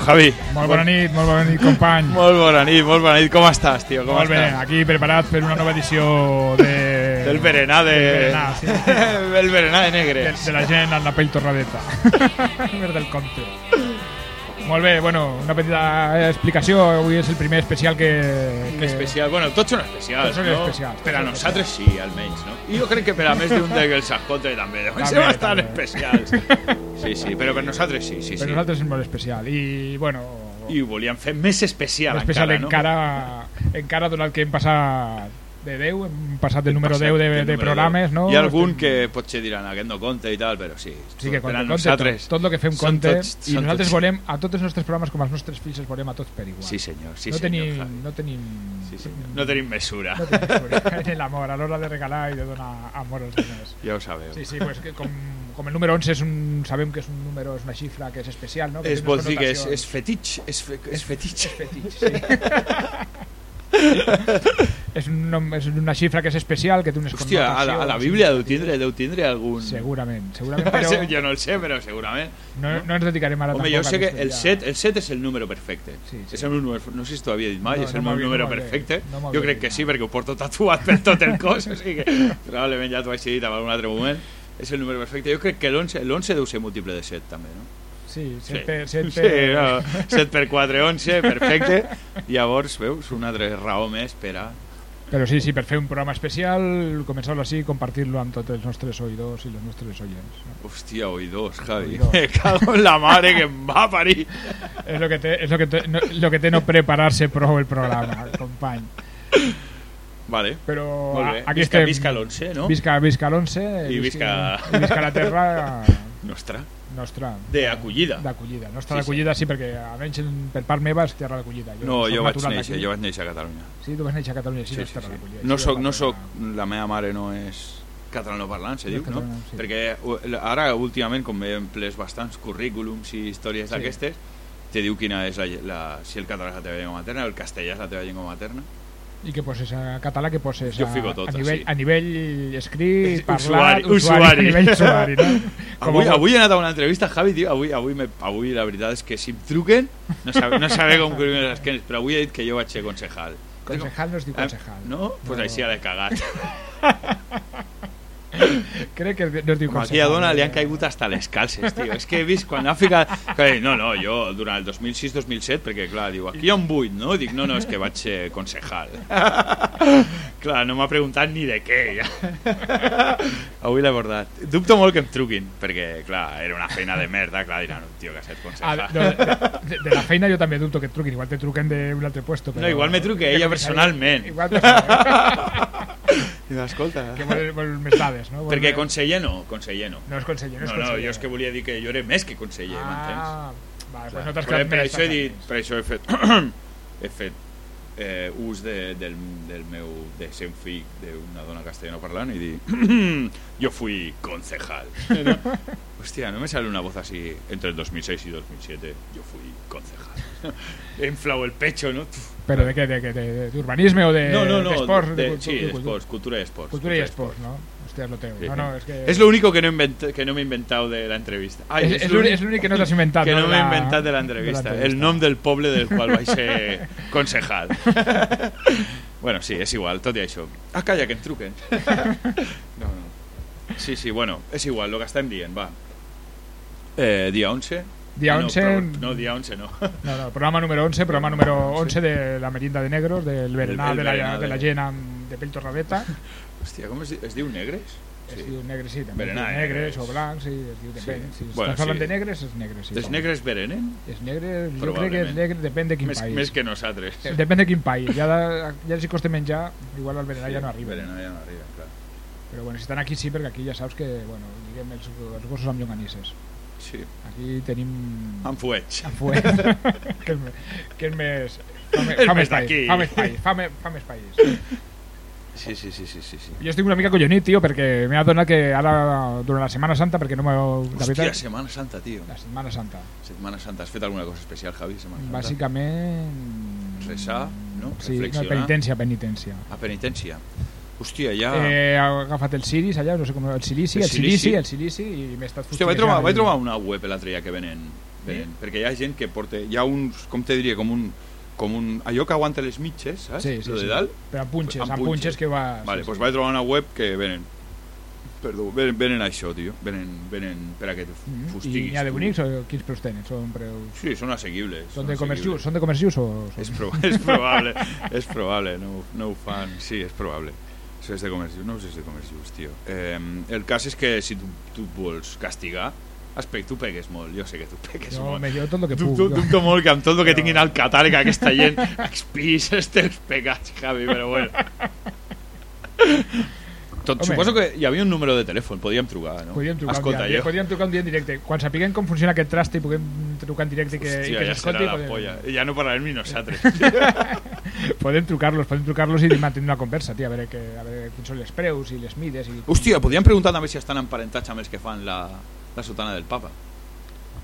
Javi. Molt bona nit, molt bona nit, company. Molt bona nit, molt bona nit. Com estàs, tio? Com molt bé, estàs? aquí preparat per una nova edició de... Del berenar de... Del berenar, sí. El berenar de de, negres. de la gent amb la pell torradeta. Del compte. Molt bé, bueno, una petita explicació. Avui és el primer especial que... que... Especial. Bueno, tots són especials, Tots són no? especials, Per a nosaltres sí, almenys, no? I jo crec que per a més d'un dels escoltes també deuen ser bastant també. especials. Sí, sí, però per nosaltres sí, sí, Per sí. nosaltres és molt especial. I, bueno, I ho volíem fer més especial, especial encara, encara, encara donat que hem passat de 10, hem passat del número Passat 10 de, de programes, 10. no? Hi ha algun que potser diran aquest no compte i tal, però sí. Sí, que compte, compte tot, tot el que fem compte tots- i nosaltres tots- volem a tots els nostres programes com als nostres fills els volem a tots per igual. Sí, senyor, sí, no, senyor. tenim, no tenim Sí, senyor. No tenim mesura. no tenim mesura en l'amor a l'hora de regalar i de donar amor als altres. Ja ho sabeu. Sí, sí, pues que com, com el número 11 és un, sabem que és un número, és una xifra que és especial, no? Que Es vol dir que és, és fetitx, és, fe, és fetitx. fetitx, sí. és, un, nom- és una xifra que és especial, que té unes Hòstia, a la, a la Bíblia deu tindre, deu tindre algun... Segurament, segurament, però jo no el sé, però segurament. no, no ens dedicarem ara Home, tampoc jo sé que el 7, el 7 és el número perfecte. Sí, sí. És el meu número, no sé si t'ho havia dit mai, No, és no el meu m'havia- número no m'havia- perfecte. no jo crec dit que sí, perquè ho porto tatuat per tot el cos, o sigui que probablement ja t'ho vaig dir en algun altre moment. És el número perfecte. Jo crec que l'11 l'11 deu ser múltiple de 7 també, no? Sí, Sí, 7 per, 7 sí no, 7 per 4, 11, perfecte. Llavors, veus, una altra raó més per a... Però sí, sí, per fer un programa especial, començar-lo així i compartir-lo amb tots els nostres oïdors i les nostres oients. No? Hòstia, oïdors, Javi. Oïdors. Me cago en la mare que em va parir. És lo que té, és lo que té, no, lo que té no preparar-se prou el programa, company. Vale, Però a- aquí visca, estem. visca l'11, no? Visca, visca l'11 I visca- i visca la terra Nostra. Nostra. De acollida. D'acollida. Nostra Sí, d'acollida sí, perquè almenys en- per part meva és terra d'acollida. No, jo vaig néixer, jo vaig néixer a Catalunya. Sí, tu vas néixer a Catalunya, sí, Sí, no és sí, terra sí. d'acollida. No Sí, soc, no la soc, la meva mare no és catalanoparlant, se No diu, no? sí. Perquè uh, ara, últimament, com veiem ples bastants currículums i històries Sí. d'aquestes, te diu quina és la, la, si el català és la teva llengua materna, el castellà és la teva llengua materna. I què poses a català, què poses Jo a, fico tot, a, nivell, sí. a nivell escrit, Usuari, parlat, usuari. a nivell usuari, no? Com Avui, a- avui he anat a una entrevista, Javi, tio, avui, avui, me, avui la veritat és que si em truquen, no sabe, no sabe com les esquenes, però avui he dit que jo vaig ser concejal. Concejal no es diu Eh, concejal. No? Pues No. així ja l'he cagat. Crec que no es diu Com a concejal. aquella dona li han caigut hasta les calces, tio. És que he vist quan ha ficat... No, no, jo durant el 2006-2007, perquè clar, diu, aquí hi ha un buit, no? Dic, no, no, és que vaig ser concejal. clar, no m'ha preguntat ni de què. Ja. Avui l'he abordat. Dubto molt que em truquin, perquè, clar, era una feina de merda, clar, diran, un tio que ha estat Ah, concejal. de, de, de la feina jo també dubto que et truquin, igual te truquen d'un altre puesto. Però... No, igual me truque ella personalment. Igual personalment. I escolta. que vol, vol més dades, no? Vol Perquè conseller no, conseller no. No és conseller, no és No, no, conseller. jo és que volia dir que jo era més que conseller, m'entens? Ah, vale, doncs no t'has per, per això he dit, per això he fet he fet eh, ús de, del, del meu de ser un fill d'una dona castellano parlant i dir yo fui concejal no? hostia no me sale una voz así entre el 2006 y 2007 yo fui concejal he inflado el pecho no Però de què? De, de, de, de urbanisme o de no no no d'esports? de, cultu- sí de esports cultura y esports Cultura i esports, no? Hòstia, és lo teu. Sí. No, no, és que... es lo único que no, invent- que no me he inventado de la entrevista és, és l'únic és l'únic que no t'has inventat. que no de m'he la- inventat de de l'entrevista. l'entrevista. El nom del poble del qual vaig ser concejal. bueno, sí, és igual, tot i això. Ah, calla, que em truquen. no, no. Sí, sí, bueno, és igual, el que estem dient, va. Eh, dia 11? Dia Ah, 11... No, pro- no, dia 11 no. No, no, programa número 11, programa número 11 de la merienda de negros, del berenar el de, la, de la de- amb, de pell torradeta. Hòstia, com es, es diu negres? Es diu negres, sí, també. Berenar es negres negres. o blancs, sí, es diu, depèn. Sí. Si Bueno, estàs parlant sí. de negres, és negre, sí. Els negres berenen? És negre, jo crec que és Probablement. negre, depèn de quin Més, país. més que nosaltres. Depèn de quin país. Ja, de, ja si costa menjar, igual al berenar ja no arriba. Berenar ja no arriba, clar. Però bueno, si estan aquí sí, perquè aquí ja saps que, bueno, diguem, els, els gossos amb llonganisses. Sí, Aquí tenim... amb fuets. amb fuet, que, és, que és més... Fa, me, fa més més país, fa més país, fa, me, fa més país. Sí, sí, sí, sí, sí. sí. Jo estic una mica collonit, tio, perquè m'he adonat que ara, durant la Setmana Santa, perquè no m'ho... La Hòstia, veritat, Setmana Santa, tio. la Setmana Santa. Setmana Santa. Has fet alguna cosa especial, Javi, Setmana Santa? Bàsicament... Resar, no? Sí, no, Reflexionar. penitència, penitència. A penitència. Hòstia, ja... Eh, he agafat el Siris allà, no sé com... El silici, El el, silici, silici. el silici, i m'he estat Hòstia, vaig trobar, vaig trobar una web l'altre dia que venen, venen, perquè hi ha gent que porta... Hi ha uns, com te diria, com un, com un... Allò que aguanta les mitges, saps? Sí, sí, Lo de sí. dalt. Però amb punxes, Amb amb punxes. punxes que va... Vale, sí, pues sí. vaig trobar una web que venen... Perdó, venen, venen això, tio. Venen, venen per a que Mhm. I fustiguis. n'hi ha de tu. bonics o quins preus tenen? Són preus... Sí, són assequibles. Són de comerç assequibles. just, són de comerç just o són... És, proba és probable, és probable, no, no ho fan, sí, és probable. Això és de comerç just, no sé si és de comerç just, tio. Eh, el cas és que si tu, tu vols castigar, Aspect, tu pegues molt, jo sé que tu pegues Jo molt. me llevo tot el que puc. jo. dubto molt que amb tot el que tinguin al catàleg aquesta gent expis els teus pecats, Javi, però bueno. Tot, Home. suposo que hi havia un número de telèfon, podíem trucar, no? Podríem trucar, Escolta, un dia, jo... podríem trucar un dia en directe. Quan sapiguem com funciona aquest traste i puguem trucar en directe i que, i Hòstia, que ja s'escolti, podem, polla. Ja no parlarem ni nosaltres. podem trucar-los, podem trucar-los i mantenir una conversa, tia, a veure, que, a veure quins són els preus i les mides. I... Hòstia, podríem preguntar també si estan emparentats amb els que fan la, la sotana del papa.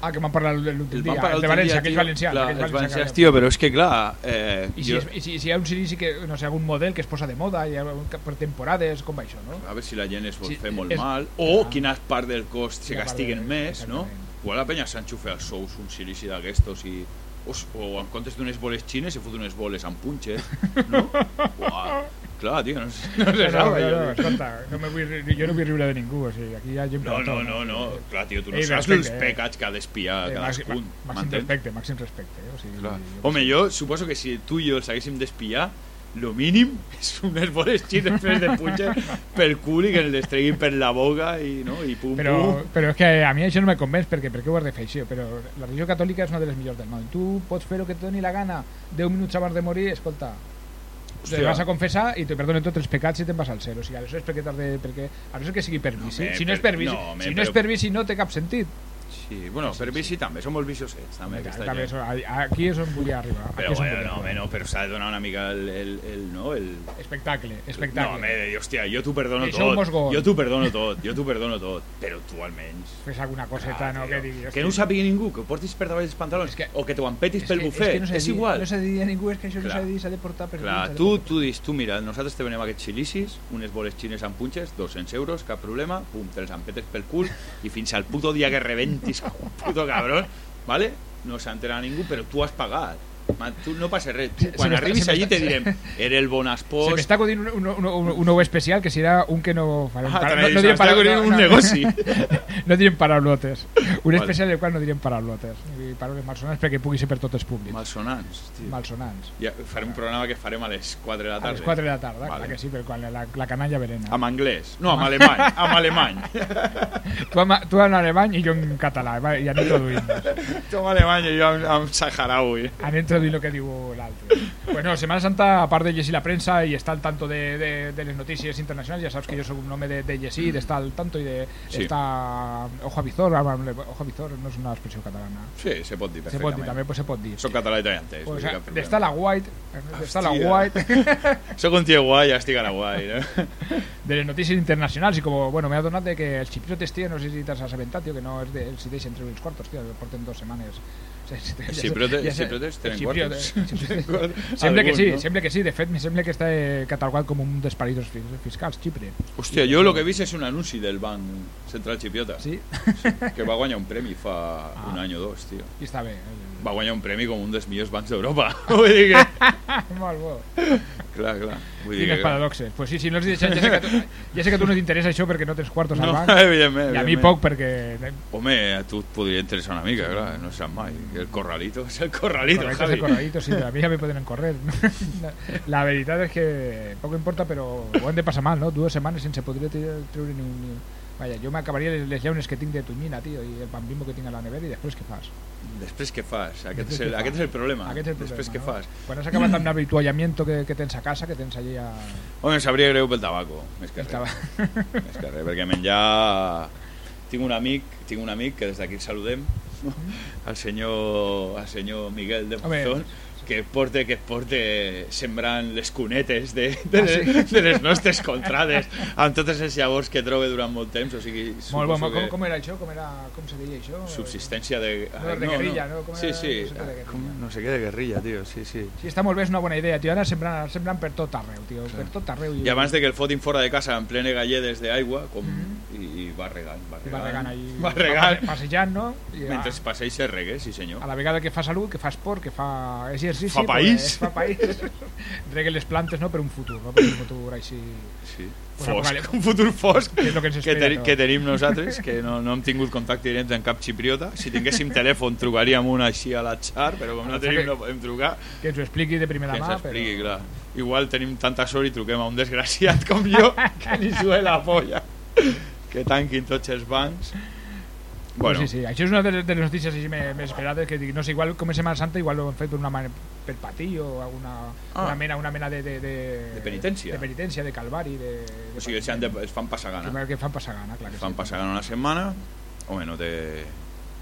Ah, que m'han parlat l'últim dia, el de València, tio. valencians. Clar, aquells els valencians tio, però és que clar... Eh, I si, jo, és, i, si, i si hi ha un silici que, no sé, algun model que es posa de moda, hi ha un, per temporades, com va això, no? a veure si la gent es vol Sí, fer molt és- mal o Ah. quina part del cost se castiguen de- més, no? exactament. Igual la penya s'enxufa als sous un silici d'aquestos i o, o en comptes d'unes boles xines se fot unes boles amb punxes, no? Uau, clar, tio, no, sé- no se sap no, no, escolta, no me vull, jo no vull riure de ningú, o sigui, aquí hi ha gent No, no, no, no, clar, tio, tu no Ei, saps els eh. pecats que ha d'espiar Eh, cadascun, màxim respecte, màxim respecte. Eh? O sigui, Clar. jo Home, jo suposo que si tu i jo els haguéssim d'espiar, lo mínim és unes boles xines després de punxa pel cul i que les treguin per la boca i, no? I pum, però, pum. però és que a mi això no me convenç perquè per què ho has de fer això? Però la religió catòlica és una de les millors del món. Tu pots fer el que et doni la gana 10 minuts abans de morir, escolta, Hòstia. vas a confessar i te perdonen tots els pecats i te'n vas al cel. O sigui, aleshores. Perquè, a no ser que sigui per No, si no és per- per vici, no, si no és vici no té cap sentit. Sí, bueno, per bici també, són molt viciosets també, aquesta També, això- aquí és on volia arribar. Però aquí bueno, no, home, no, però s'ha de donar una mica el, el, el, no, el, Espectacle, No, espectacle. home, de dir, hòstia, jo t'ho perdono Deixeu tot. Jo t'ho perdono tot, jo t'ho perdono tot. Però tu almenys... Fes alguna coseta, no? tio, Que diguis... que no ho sàpiga ningú, que ho portis per davall dels pantalons, que- o que t'ho empetis pel bufet, és, que no és igual. No s'ha de dir a ningú, és que això no Clar. s'ha de dir, s'ha de portar per Clar, dins, tu, portar. tu dis, tu mira, nosaltres te venem aquests xilicis, unes boles xines amb punxes, 200 euros, cap problema, pum, te les empetes pel cul i fins al puto dia que rebentis antes, puto cabrón, ¿vale? No se ha entera ningún, pero tú has pagado. Man, tu no passa res. Tu, Se- se quan m'està- arribis se allí te direm, era el bon Se m'està acudint un, un, un, un, nou especial que serà un que no. Ah, para- no, no se direm acudint un negoci. no direm paraulotes. Un Vale. especial del qual no direm paraulotes. Paraules malsonants perquè pugui ser per tots els públics. Malsonants, tio. Malsonants. Ja, farem un programa que farem a les 4 de la A tarda. les 4 de la tarda, Vale. clar que sí, però quan la, la canalla verena. Amb anglès. No, amb alemany. Amb alemany. Tu, en, tu en alemany i jo en català, i anem introduint. tu amb alemany i jo amb, amb saharaui. Anem introduint el que diu l'altre. Bueno, Semana Santa, a part de llegir la premsa i estar al tanto de, de, de les notícies internacionals, ja saps que jo soc un home de, de llegir, d'estar al tanto i de Sí. estar ojo a visor, amb- ojo a visor no és una expressió catalana. Sí, se pot dir Se pot dir, també pues, se pot dir. Soc català i entès. Pues, problema. d'estar a la white, d'estar a la white Soc un tio guai, ja estic a la guai. No? de les notícies internacionals i com, bueno, m'he adonat de que els xiprios, tio, no sé si t'has assabentat, tio, que no és de, els hi deixen treure els quartos, tio, porten dues setmanes. O sigui, ja tenen quartos. Sembla que sí, no? sembla que sí. De fet, me sembla que està eh, catalogat com un dels paraïsos fis- fiscals, Xipre. Hòstia, jo el que he vist és un anunci del Banc Central Xipriota Sí? que va guanyar un premi fa Ah. un any o dos, tio. I està bé. el- Va guanyar un premi com un dels millors bancs d'Europa. Vull dir que... Molt bo. Clar, clar. Vull dir Quines que... paradoxes. Pues sí, si no els deixen, ja sé que tu, ja sé que a tu no t'interessa això perquè no tens quartos al No, banc. evidentment, I a mi poc perquè... Home, a tu et podria interessar una mica, clar, no sap mai. El corralito és el corralito, Correcte, Javi. ese corredito, sí, a mi ja me poden correr. La veritat és que poc importa, però ho hem de passar mal, no? Dues setmanes sense poder treure ni un... Ni... Vaja, jo m'acabaria les, les llaunes que tinc de tonyina, tio, i el pan bimbo que tinc a la nevera i després què fas? Després què fas? Aquest, és el, aquest fas? és el problema. Aquest és el Després què problema, fas? Quan has acabat amb que, que tens a casa, que tens allí a... Home, sabria greu pel tabaco, més que res. Estava... Més que res, perquè menjar... Tinc un amic, tinc un amic que des d'aquí el saludem, no? el senyor, el senyor Miguel de Home, Que porta, que porta sembrant les cunetes de, de, Ah, sí? de les nostres contrades amb totes les llavors que trobe durant molt temps, o sigui, Molt bo, suposo com, com era això? Com, era, com se deia això? subsistència de... No, de guerrilla, no? Com Sí, era? sí, No sé què de com, guerrilla. no sé què de guerrilla, tio, sí, sí. Sí, està molt bé, és una bona idea, tio. Ara sembrant, ara sembrant per tot arreu, tio. Per tot arreu. I abans de que el fotin fora de casa en plene galledes d'aigua, com, Mhm. i, i va regant, va I va regant ahí, Va regant. va passejant, no? I Mentre passeig se regue, sí senyor. a la vegada que fa salut, que fa esport, que fa exercici... Fa país. Pues, fa país. Regue les plantes, no?, per un futur, no? Per un futur així... Sí. Pues Fosc, apocalip- un futur fosc Que que ens que, espera ten, que tenim nosaltres, que no, no hem tingut contacte directe amb cap xipriota. Si tinguéssim telèfon trucaríem un així a la xar, però com no Ah, tenim que- no podem trucar, Que ens ho expliqui de primera que ens mà, expliqui, però... clar. Igual tenim tanta sort i truquem a un desgraciat com jo que li sue la polla. Que tanquin tots els bancs. Bueno. Bueno, Sí, sí, això és una de les, de les notícies així més, més esperades, que dic, no sé, igual com és Setmana Santa, igual ho han fet una manera, per patí o alguna Ah. una mena, una mena de, de, de, De penitència. De penitència, de calvari, de... de o sigui, els, han de, els fan passar gana. Que, que fan passar gana, clar que fan sí. passar gana una setmana, home, no té...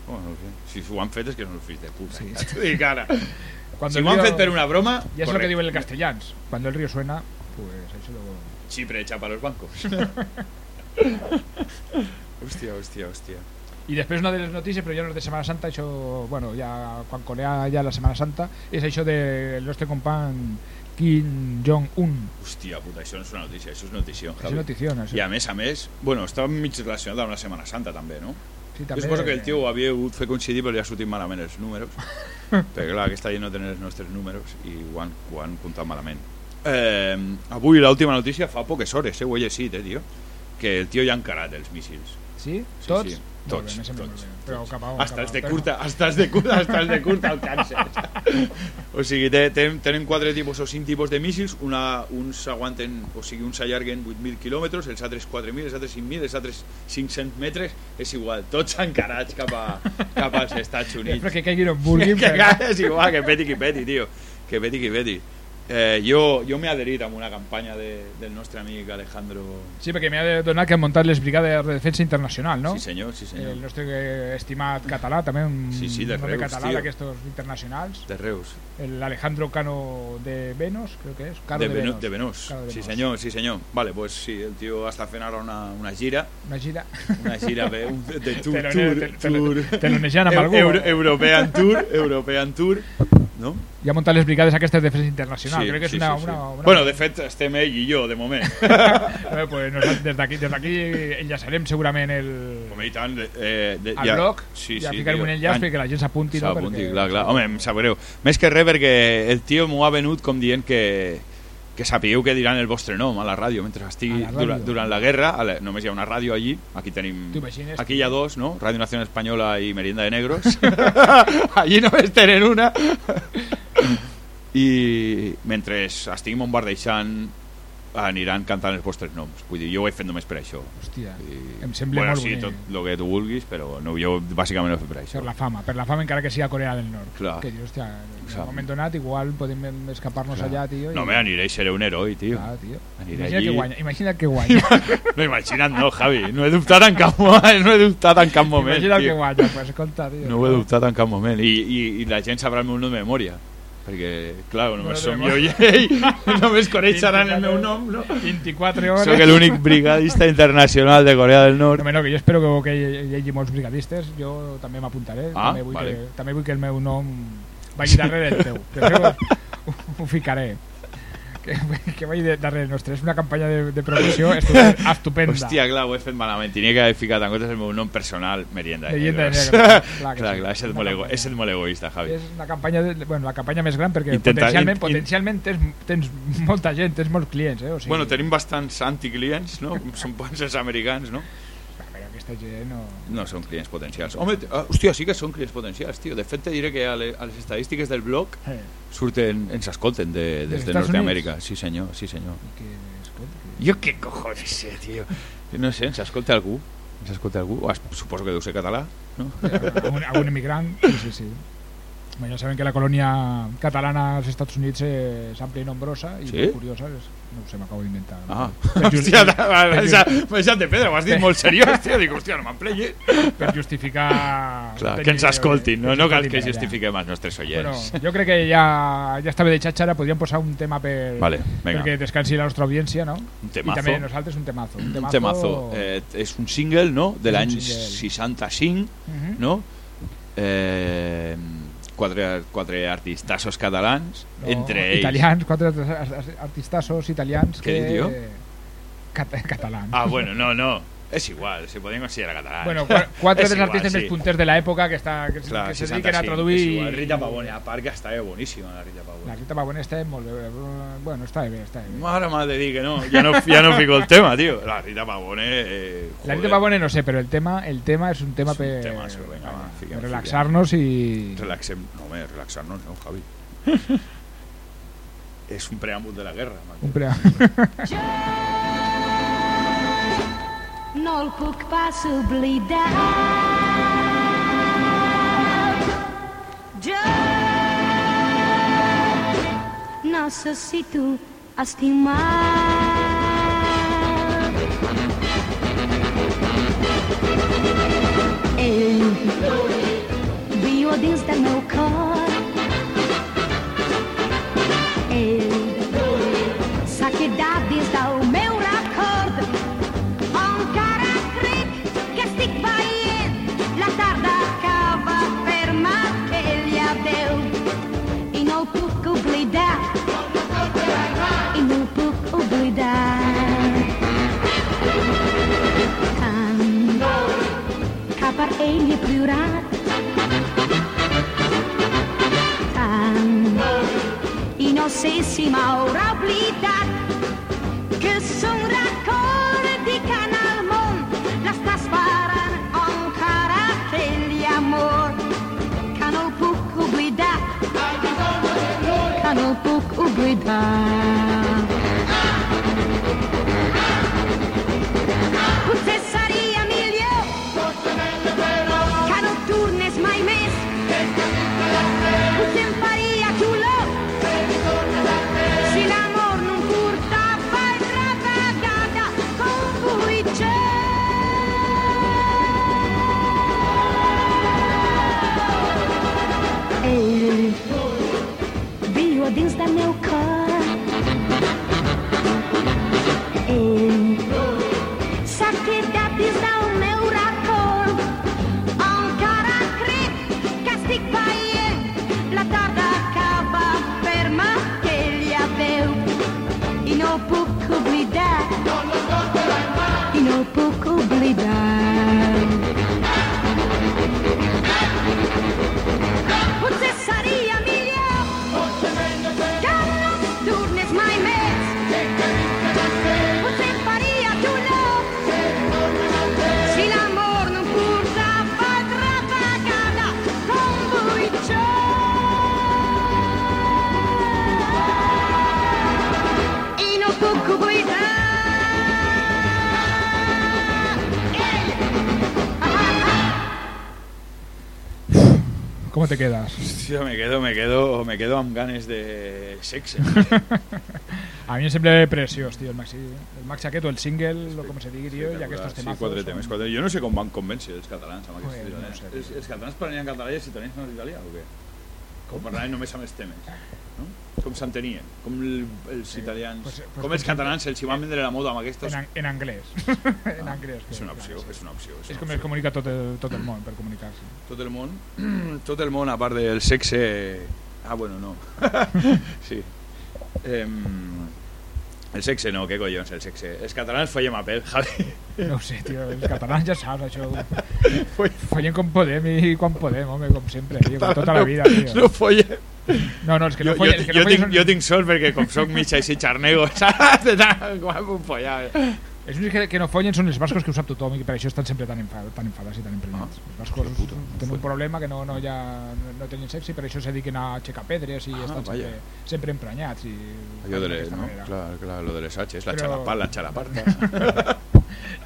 Home, no sé. Si ho han fet és que són els fills de puta. Sí. Ja t'ho dic ara. Cuando si el ho han fet per una broma, Ya es lo que correcte. digo en el castellans. Cuando el río suena, pues eso lo... Chipre echa para los bancos. hòstia, hòstia, hòstia. I després una de les notícies, però ja no és de Setmana Santa, això, bueno, ja quan colea ja la Setmana Santa, és això del nostre company Kim Jong-un. Hòstia puta, això no és una notícia, això és notició, És Javi. notició, no? I a més a més, bueno, està mig relacionat amb la Setmana Santa també, no? Sí, Jo suposo que el tio ho havia hagut fer coincidir però li ha sortit malament els números perquè clar, aquesta gent no tenen els nostres números i ho han, ho han comptat malament eh, avui l'última notícia fa poques hores, eh, ho he llegit, eh, tio que el tio ja ha encarat els míssils Sí? Sí, Tots? sí, tots, bé, tots. Però cap a on, de curta, hasta els de curta, hasta els de curta alcance. o sigui, té, tenen, tenen quatre tipus o cinc tipus de míssils, una, uns aguanten, o sigui, uns allarguen 8.000 quilòmetres, els altres 4.000, els altres 5.000, els altres 500 metres, és igual, tots encarats cap, a, cap als Estats Units. Sempre que caiguin on vulguin. que però- és igual, que peti qui peti, tio. Que peti qui peti. Eh, jo, jo m'he adherit a una campanya de, del nostre amic Alejandro... Sí, perquè m'ha de donar que han muntat les brigades de defensa internacional, no? Sí senyor, sí senyor. El nostre estimat català, també un Sí, sí, de Reus, català d'aquestos internacionals. De Reus. El Alejandro Cano de Venos, creo que és. Caro de, de, Veno- Venos. de Venós. Caro de Sí senyor, sí senyor. Vale, pues sí, el tio està fent ara una, una gira, Una gira. una gira de, de tour, Telone- tour, te- tour. te- telonejant amb algú. Euro- European Tour, European Tour, no? I ha muntat les brigades aquestes de defensa internacional. Sí, crec que és sí, una, sí, sí. una, una... Bueno, de fet, estem ell i jo, de moment. Eh, pues nosaltres des d'aquí des d'aquí enllaçarem segurament el, Com i tant, eh, de, el blog sí, ja sí, ficarem un enllaç Any- perquè la gent s'apunti. No? Perquè- clar, clar. Home, em sap greu. Més que res perquè el tio m'ho ha venut com dient que que sapigueu que diran el vostre nom a la ràdio mentre estigui la ràdio. durant, durant la guerra a la, només hi ha una ràdio allí aquí tenim aquí hi ha dos, no? Ràdio Nacional Espanyola i Merienda de Negros allí només tenen una i mentre estiguin bombardejant aniran cantant els vostres noms vull dir, jo ho he fet només per això Hòstia, I, em sembla bueno, molt sí, bonic. tot el que tu vulguis però no, jo bàsicament ho he fet per això Per la fama, per la fama encara que sigui a Corea del Nord. Clar. Que dius, hòstia, en un moment donat igual podem escapar-nos allà, tio. i- no me aniré, seré un heroi, tio Clar, tio. Aniré Imagina allí. que guanya, imagina que guanya. No, imagina't, no, Javi. No he dubtat en cap moment. No he dubtat en cap moment, imagina que tio. guanya, pues escolta, tio. No ho he dubtat en cap moment. I, i, i la gent sabrà el meu nom de memòria. Perquè, clar, només No, som jo i ell. només coneixeran el meu nom, no? 24 hores. Soc l'únic brigadista internacional de Corea del Nord. No, no, que jo espero que, que hi hagi molts brigadistes, jo també m'apuntaré, Ah, també, vull vale. que, també vull que el meu nom vagi darrere del teu. Ho, ho ficaré. Que, que vagi de- darrere nostre. És una campanya de, de promoció estupenda. estupenda. Hòstia, clar, ho he fet malament. Tenia que haver ficat en comptes el meu nom personal, Merienda de Merienda de Negros. Clar clar, sí. clar, és molt, ego, és el molt egoista, Javi. És una campanya, de, bueno, la campanya més gran perquè Intenta- potencialment, in- in- potencialment tens, tens molta gent, tens molts clients, eh? O sigui, Bueno, tenim bastants anticlients, no? Són bons els americans, no? Aquesta gent no... No són clients potencials. Home, ah, hòstia, sí que són clients potencials, tio. De fet, te diré que a, le, a les estadístiques del blog Eh, surten, ens escolten de, des de Nord-Amèrica. Sí, senyor, sí, senyor. que, escolta, que... Jo què cojones sé, tio? No sé, ens escolta algú? Ens escolta algú? O suposo que deu ser català, no? algun, algun immigrant, sí, sí, sí. Bueno, ja saben que la colònia catalana als Estats Units eh, és àmplia i nombrosa i Sí? curiosa. És, no ho sé, m'acabo d'inventar. Ah, Per, justi- hòstia, m'ha deixat de pedra, ho has dit molt seriós, tio. Dic, hòstia, no m'emplenyi. per justificar... Clar, que ens escoltin, no, no cal que ja. justifiquem els nostres Bueno, oients. jo crec que ja, ja està bé de xatxara, podríem posar un tema per, Vale, venga. perquè descansi la nostra audiència, no? Un I també temazo. nosaltres un temazo. Un Un temazo, temazo. Eh, és un single, no?, de l'any single. 65, Mhm. no? Eh, quatre, quatre artistassos catalans, No, entre ells... Italians, quatre artistassos italians Què que... diu? Cat catalans. Ah, bueno, no, no. És igual, se podien considerar catalans. Bueno, qu- quatre dels artistes sí. més punters de l'època que, està, que, Clar, que se 65, dediquen a traduir... és igual. Rita Pavone, a part que estava boníssima la Rita Pavone. La Rita Pavone molt bé. Bueno, està bé, està bé. Mare m'ha de dir que no, ja no, ja no fico el tema, tio. La Rita Pavone... Eh, La Rita Pavone no sé, però el tema, el tema és un tema És un per va, fiquem, relaxar-nos i... Relaxem, no, home, relaxar-nos, no, Javi. és un preàmbul de la guerra. Un Marc. non può possibly doubt. Non so se tu a estimar. Ei, vi o dins del meu cor. Ei, saque da gedaan. Kan kapar elie plural. Kan inossissima ora oblidat che son raccordi di canal mon la sta sparando ancora che gli amor canal puc oblidat canal puc oblidat Com te quedas? Hòstia, me quedo, me quedo, me quedo amb ganes de sexe. A mi em sembla preciós, tio, el maxi, el maxi aquest o el single, o com se digui, tio, i aquests sí, temazos. quatre són- temes, quatre... Jo no sé com van convèncer els catalans amb aquests temes. no sé, els, els catalans parlaven català i els italians no italià o què? Com parlaven només amb els temes, no? Com s'entenien, com el, els italians, Pues- pues com els catalans els hi van vendre la moda amb aquests... En, en anglès. en anglès. És una opció, és una opció. És, És una com opció. es comunica tot el, tot el món per comunicar-se. Tot el món, tot el món, a part del sexe... Ah, bueno, no. sí. Em, el sexe no, què collons, el sexe. Els catalans follem a pèl, Javi. No ho sé, tio, els catalans ja saps això. Follem com podem i quan podem, home, com sempre, tio, com tota la vida, tio. No follem. No, no, els que no jo, follen... jo, jo, no follen tinc, jo tinc sort perquè com soc mig així xarnego saps? De tant com puc follar Els únics que, que no follen són els bascos que ho sap tothom i que per això estan sempre tan, enfad, tan enfadats i tan emprenyats. Ah, els bascos puta, tenen un problema que no, no, ja, no, no tenen sexe i per això se dediquen a aixecar pedres i Ah, estan vaya. sempre, sempre emprenyats. I, allò de les, no? manera. clar, clar, lo de les H's la Però- xalapal, la xalaparta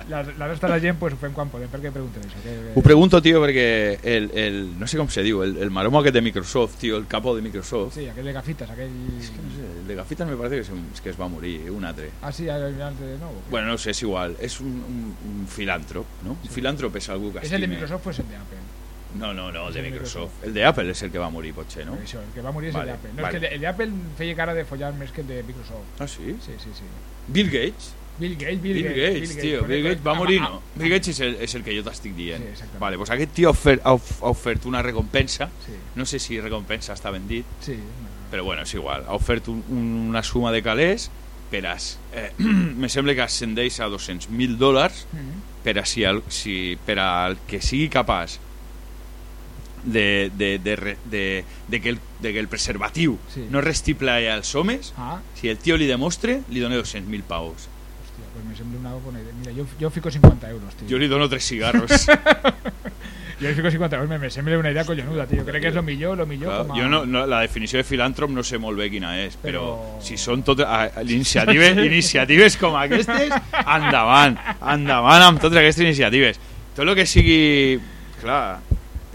La, la resta de la gent pues, ho fem quan podem, perquè pregunten això. Que, ho pregunto tio perquè el, el, no sé com se diu el, el maromo aquest de Microsoft tio, el capo de Microsoft Sí, aquell de gafitas, aquell... és que no sé, el de gafitas me parece que, se, que es va morir un altre Ah, sí, el, el de nou. bueno, no sé, és igual és un, un, un filàntrop no? un filàntrop és algú que És el de Microsoft o és el d'Apple? no, no, no, el de de Microsoft el de Apple és el que va morir potser, no? Això, el que va morir és Vale, el d'Apple. No, vale. és que el de- el d'Apple feia cara de follar més que el de Microsoft. ah, sí? Sí, sí, sí. Bill Gates Bill Gates, Bill, Bill, Gates, tio, Bill Gates va Ah, morir, no? Bill Gates és el, és el que jo t'estic dient. Sí, vale, pues aquest tio ha ofert, ha of- ha ofert una recompensa, Sí, no sé si recompensa està ben dit, sí. però bueno, és igual, ha ofert un, un- una suma de calés per as, eh, me sembla que ascendeix a 200.000 dòlars Mm. per a si, el, si per al que sigui capaç de, de, de, de, de, que, el, de que el preservatiu Sí. no restiple als homes, Ah, si el tio li demostre, li dona 200.000 paus. Hòstia, pues me sembla una bona idea. Mira, yo, yo fico 50 euros, tío. Jo li dono tres cigarros. Yo fico 50 euros, me, me sembla una idea collonuda, tío. Crec que és lo millor, lo millor Clar, com a... jo no, no, la definició de filàntrop no sé molt bé quina és, però, Però- si són tot, a, a, iniciatives, iniciatives com aquestes, endavant, endavant amb totes aquestes iniciatives. Tot el que sigui... Clar,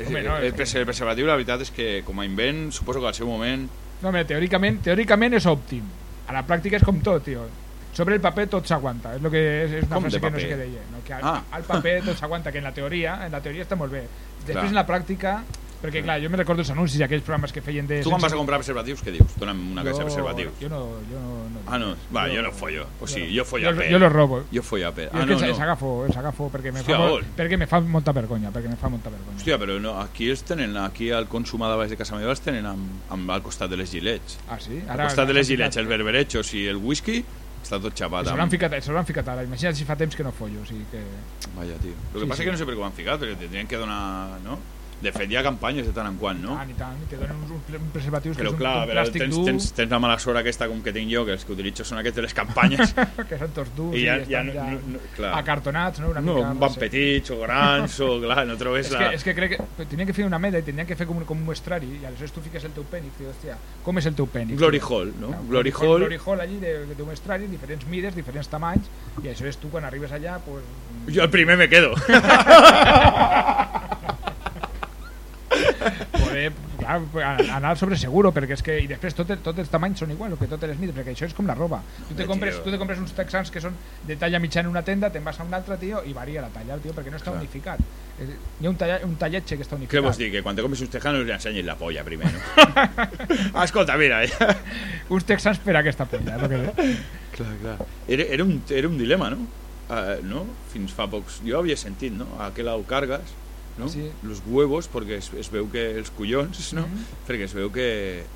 Home, no, el, el preservatiu la veritat és que com a invent suposo que al seu moment No, home, teòricament, teòricament és òptim. A la pràctica és com tot, tio. Sobre el paper tot s'aguanta. És, lo que és, és una Com de frase que no sé què deia. No? Que al, Ah. al paper tot s'aguanta, que en la teoria, en la teoria està molt bé. Després Clar. en la pràctica, perquè clar, jo me recordo els anuncis i aquells programes que feien de... Tu quan vas a comprar preservatius, què dius? Dona'm una caixa de preservatius. Jo no... Jo no, no Ah, no, va, jo no follo. O sigui, jo follo jo, a pe. jo los robo. Jo follo a. Jo Ah, que no, els, no. agafo, els agafo perquè me, Hòstia, fa, molt- perquè me fa molta vergonya, perquè me fa molta vergonya. Hòstia, però no, aquí els tenen, aquí al consum a davant de casa meva els tenen amb, amb, al costat de les gilets. Ah, sí? Al costat de les gilets, els berberechos i el whisky, està tot xapat. L'han ficat, l'han ficat ara. Imagina't si fa temps que no follo. O sigui que... Vaya, tio. El que Sí, passa sí. que no sé per què ho han ficat, perquè tindrien que donar... No? De fet, hi ha campanyes de tant en quant, no? Ah, ni tant, i te donen uns, uns, preservatius però que és clar, un, un però plàstic tens, dur, tens, tens la mala sort aquesta com que tinc jo, que els que utilitzo són aquests de les campanyes, que són tots durs i ja, i ja, estan no, no, no, clar, acartonats, no? Una no, mica, van sé. petits o grans, o clar, no trobes És la... que, és que crec que tenien que fer una meda i tenien que fer com com un muestrari i aleshores tu fiques el teu pènic i dius, hòstia, com és el teu pènic? Glory Hall, no? Clar, Glory Hall, Hall, Glory Hall allí de, de, muestrari, diferents mides, diferents tamanys i aleshores tu quan arribes allà pues, jo el primer me quedo. poder clar, a- anar sobre seguro perquè és que i després tot, tots els tamanys són igual que totes les mides perquè això és com la roba tu te compres, tu te compres uns texans que són de talla mitjana en una tenda te'n vas a una altra tio i varia la talla tio perquè no està Clar. unificat Eh, hi ha un, talla, un talletge que està Què unificat vols dir? Que quan te comes uns tejanos li ensenyis la polla primer, no? Escolta, mira, eh? uns texans per a aquesta polla és el que... Clar, clar. Era, era, un, era un dilema, no? Uh, no? Fins fa pocs... Jo havia sentit, no? A què lau cargas, no? Sí. Los huevos, perquè es, es veu que els collons, no? Mhm. Perquè es veu que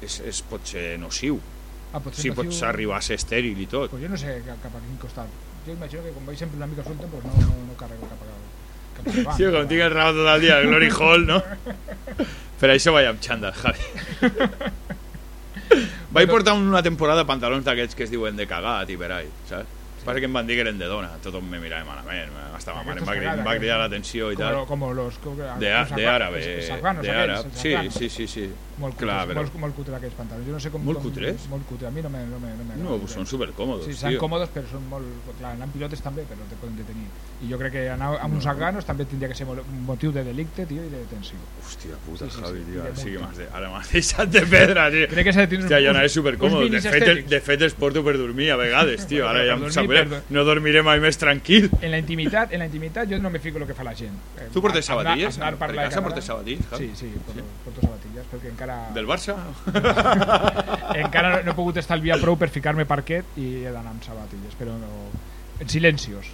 es, es pot ser nociu. ah, potser Sí, no pots fiu- arribar a ser estèril i tot. pues jo no sé cap a quin costat jo imagino que com vaig sempre una mica suelta pues no, no, no carrego cap a cap a davant. Sí, com tinc el rabo tot el dia Glory Hall, no? Per això vaig amb xandall, Javi. Vaig portar una temporada pantalons d'aquests que es diuen de cagat i verai, saps? Passa que em van dir que eren de dona, tothom me mirava malament, hasta ma mare em va, cridar, em va cridar l'atenció i tal. como los De, de àrabe, de àrab. Sí, sí, sí, sí. molt Clar, però- molt, molt cutre aquests pantalons jo no sé com, Molt com, cutres? molt cutre, a mi no me, no me, no me No, pues són Sí, tio. còmodes, però són molt... Clar, pilotes també, però te poden detenir. I jo crec que anar amb uns afganos també tindria que ser un motiu de delicte, tio, i de detenció. Hòstia puta, Sí, sí, sí, Javi, tio, sí que multa. m'has de, ara m'has deixat de pedra, tio. Crec que s'ha de tindre Hòstia, jo anava uns supercòmode. De fet, de fet, els porto per dormir a vegades, tio. Bueno, Ara per ja em dormir, sap per- No dormiré mai més tranquil. En la intimitat, en la intimitat jo no me fico el que fa la gent. Tu portes anar- sabatilles? Anar, Per parlar de casa portes sabatilles? Sí, sí, porto, porto sabatilles, perquè encara... Del Barça? encara no, no he pogut estalviar prou per ficar-me parquet i he d'anar amb sabatilles, però no... en silencios.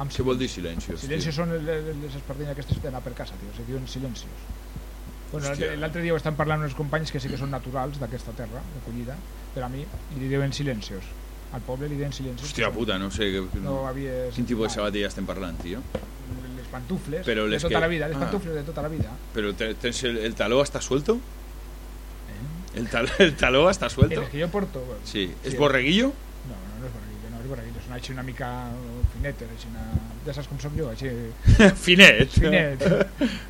Amb Què vol dir silencios? Silencios són les espardenyes aquestes d'anar per casa, tio, se diuen silencios. Bueno, l'altre- L'altre dia ho estan parlant uns companys que sí que són naturals d'aquesta terra, d'acollida, però a mi li diuen silencios. Al poble li diuen silencios. Hòstia puta, no sé. que- No havia... Quin tipus de sabatilles estem parlant, tio? Les pantufles Però les de tota que- la vida, les ah. pantufles de tota la vida. Però tens el, el taló està suelto? Eh? El, tal, el taló està suelto? les que jo porto... Bueno, Sí. Sí. És borreguillo? És borreguillo, són així una mica finetes, així una... Ja saps com soc jo, així... Finet. Finet.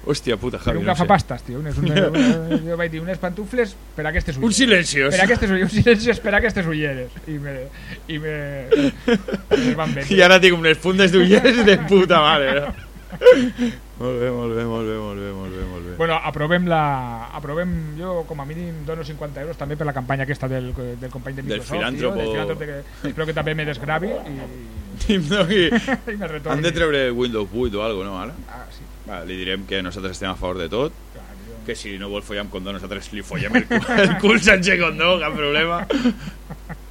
Hòstia puta, Per Javi, un no gafapastes, tio. Unes, una, una, jo vaig dir unes pantufles per aquestes Un ulleres. silencios. Per a aquestes un silenci per aquestes ulleres. I me... I me... me van vendre. I ara tinc unes fundes d'ulleres de puta mare. No? Molt bé, molt bé, molt bé, molt bé, molt bé, molt bé. Bueno, aprovem la... Aprovem, jo com a mínim dono 50 euros també per la campanya aquesta del, del company de Del Microsoft. filàntropo. Tio, del de que, espero que també me desgravi i, No, i i me retorni. han de treure Windows 8 o algo, no, ara? Ah, sí. Va, li direm que nosaltres estem a favor de tot, Clar, que si no vol follar amb condó nosaltres li follem el cul, el cul sense condó, cap problema.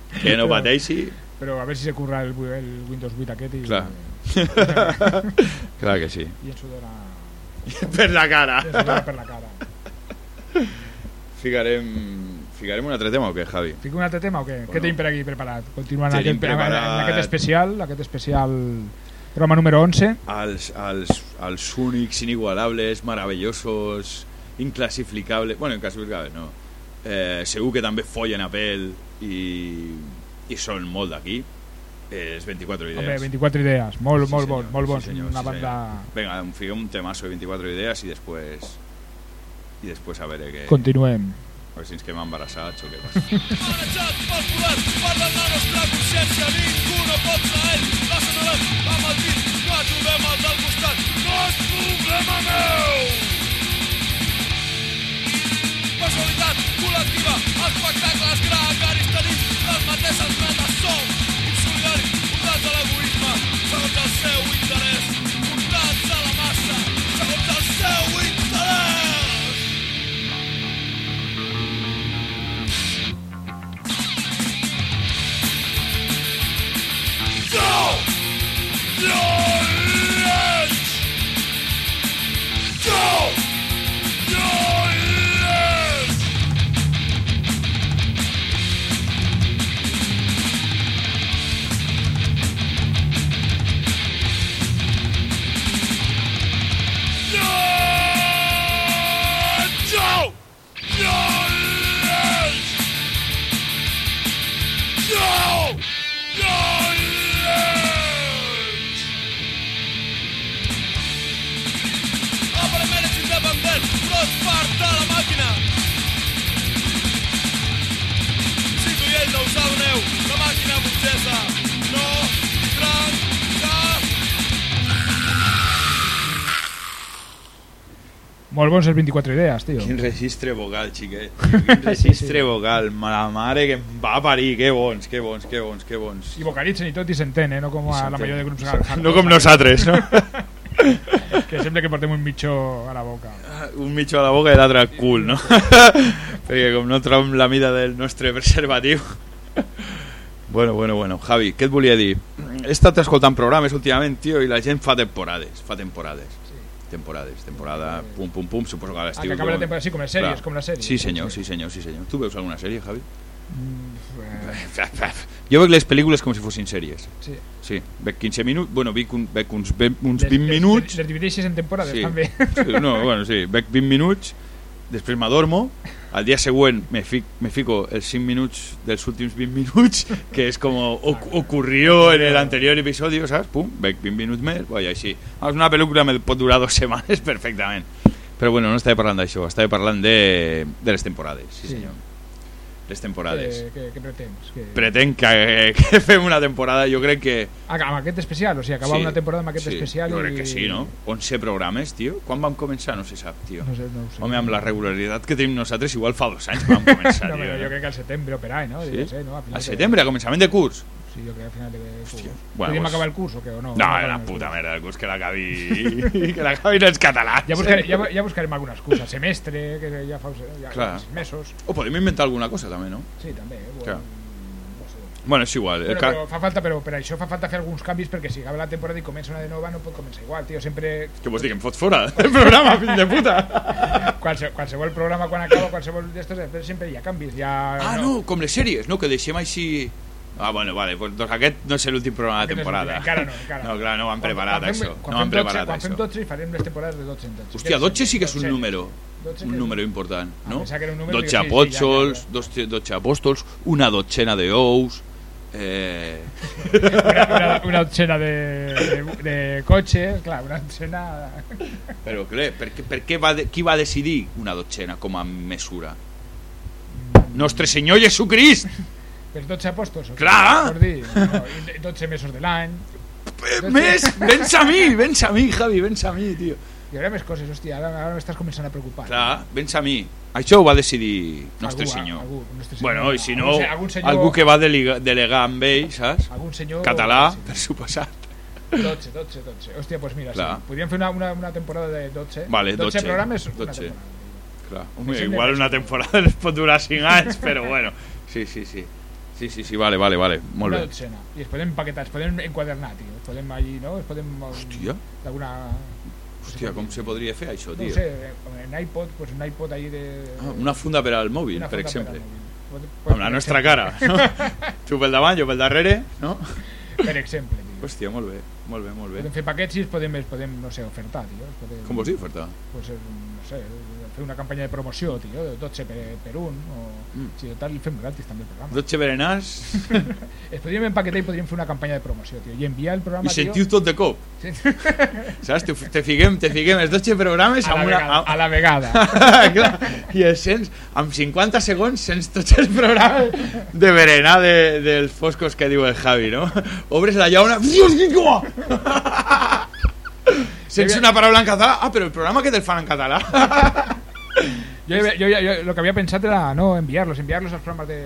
Que no pateixi. Però a veure si se curra el, el Windows 8 aquest i, Clar. Clar que sí. i ens ho dona, Per la cara. ens ho dona per la cara. Ficarem, ficarem un altre tema o què, Javi? Fico un altre tema o què? Bueno. què tenim per aquí preparat? Continuant Tenim aquest, en- en- preparat- aquest especial, aquest especial Programa número 11. als, als, als únics, inigualables, meravellosos, inclassificables... Bueno, inclassificables no. Eh, segur que també follen a pèl i, i són molt d'aquí. És 24 idees. Home, 24 idees. Molt, Sí, molt senyor, bon, molt sí, bons. senyor, una sí, banda... senyor. Venga, em fiquem un temazo de 24 idees i després i després a veure que, Continuem. a veure si ens quedem embarassats o què passa. Pel poder, parlen la nostra consciència, ningú no pot ser ell. La senyorem amb el dit, no ajudem al del costat, no és problema meu! Personalitat col·lectiva, espectacles gregaris, tenim les mateixes metes, Bons els 24 idees, tio. Quin registre vocal, xiquet. Quin registre vocal. La mare que em va parir. Que bons, que bons, que bons, que bons. I vocalitzen i tot i s'entén, eh? No com a la majoria de grups hardcore, No com nosaltres, no? Que sembla que portem un mitjó a la boca. un mitjó a la boca i l'altre al cul, no? Perquè com no trobem la mida del nostre preservatiu... Bueno, bueno, bueno. Javi, què et volia dir? He estat escoltant programes últimament, tio, i la gent fa temporades, fa temporades. Temporades, temporada, pum, pum, pum, suposo que a Ah, l'estiu... que acaba la temporada, sí, com les sèries, Clar. com les sèries. Sí, senyor, sí, senyor, sí, senyor. Tu veus alguna sèrie, Javi? Mm, Jo veig les pel·lícules com si fossin sèries. sí. Sí, veig 15 minuts, bueno, veig, un, veig uns, uns Les- 20 les- minuts... Les divideixes en temporades, Sí. també. Sí, no, bueno, sí, veig 20 minuts, després m'adormo, al dia següent me, fic, me fico els 5 minuts dels últims 20 minuts, que és com oc ocurrió en el anterior episodio, saps? Pum, veig 20 minuts més, vaig així. Ah, Una pel·lícula me pot durar dues setmanes perfectament. Però bueno, no estava parlant d'això, estava parlant de, de les temporades, sí, Sí. Les temporades. Què, què, què pretens? Que... Pretenc que, que fem una temporada, jo crec que... Ah, amb aquest especial, o sigui, acabar Sí, una temporada amb aquest sí, especial jo i... crec que sí, no? 11 programes, tio. Quan vam començar? No se sap, tio. No sé, no sé. Home, amb la regularitat que tenim nosaltres, igual fa dos anys que vam començar, no, tio. però jo no? crec que al setembre o per any, no? Sí? Devia ser, no? A, de- setembre, a començament de curs. Sí, jo crec que a final de. Hòstia. Bueno, Bueno, Podríem pues- acabar el curs o què? O no? No, era el puta merda el curs que l'acabi que l'acabi els catalans. Ja, buscaré, ja, ja buscarem alguna excusa. Semestre, que ja fa ja, Clar. mesos. O podem inventar alguna cosa també, no? Sí, també. eh, Bueno, no sé. Bueno, és igual. Però, però fa falta, però per això fa falta fer alguns canvis perquè si acaba la temporada i comença una de nova no pot començar igual, tio. Sempre, Que vols dir, que em fot fora del programa, fill de puta? qualse, qualsevol programa quan acaba, qualsevol d'estos, després sempre hi ha canvis. Ja, Ah, no, com les sèries, no? Que deixem així... Ah, bueno, vale, pues, doncs aquest no és l'últim programa de no temporada. encara no, encara No, clar, no ho han preparat, quan això. Quan No han fem 12, preparat, quan fem això. 12 farem les temporades de 12 en 12. Hòstia, 12 sí que és un número. 12 Un número important, no? pensava que era un número 12 que sí, sí, apòstols, ja, ja, 12 12 apòstols, una dotzena d'ous... Eh... una, una, una dotzena de, de, de cotxes, clar, una dotzena... Però, clar, per, per què va de, qui va decidir una dotzena com a mesura? Nostre Senyor Jesucrist! Els 12 apòstols. o què? Clar! Vols dir? No, i 12 mesos de l'any. Eh, Més, vens a mi, vens a mi, Javi, vens a mi, tio. Hi haurà més coses, hòstia, ara, ara m'estàs començant a preocupar. Clar, vens a mi. Això ho va decidir Nostre Algú, Senyor. algú, Nostre Senyor. Bueno, i si no, Algun se- algun senyor, algú que va delegar, delegar amb ell, saps? Algun senyor... Català, Sí. per suposat. 12, 12, 12. Hòstia, doncs pues mira, Clar. sí. Podríem fer una, una, una temporada de 12. Vale, 12, 12 programes, una 12. temporada. Clar. Home, sembla igual una temporada pot durar 5 anys, però bueno. Sí, sí, sí. Sí, sí, sí, vale, vale, vale. Molt una bé. dotzena. I es podem empaquetar, es podem enquadernar, tio. Es podem allí, no? Es podem... Hòstia, D'alguna... hòstia, com se podria fer això, No tio? ho sé, en iPod, pues un iPod ahí de... Ah, una funda per al mòbil, per exemple. al pot- Amb la per nostra cara. No? tu pel davant, jo pel darrere, no? Per exemple, tio. Hòstia, molt bé. molt bé, molt bé. Podem fer paquets i els podem, els podem no sé, ofertar, tio. Podem, Com vols dir, oferta? Pues, eh, no sé, fer una campanya de promoció, tio, de 12 per, per un, o... Mm. Si de tal, el fem gratis també el programa. Dotze berenars Es podríem empaquetar i podríem fer una campanya de promoció, tio, i enviar el programa, i sentiu tot de cop. tio... Saps? Te, te fiquem, te fiquem els 12 programes a, la amb una... vegada, a la vegada. Clar, I els sents, amb 50 segons, sents tots els programes de berenar de, dels foscos que diu el Javi, no? Obres la llauna... Dios! Sents una paraula en català... Ah, però el programa que te'l fan en català. Yo, yo, yo- yo lo que había pensado era no enviarlos, enviarlos als programas de,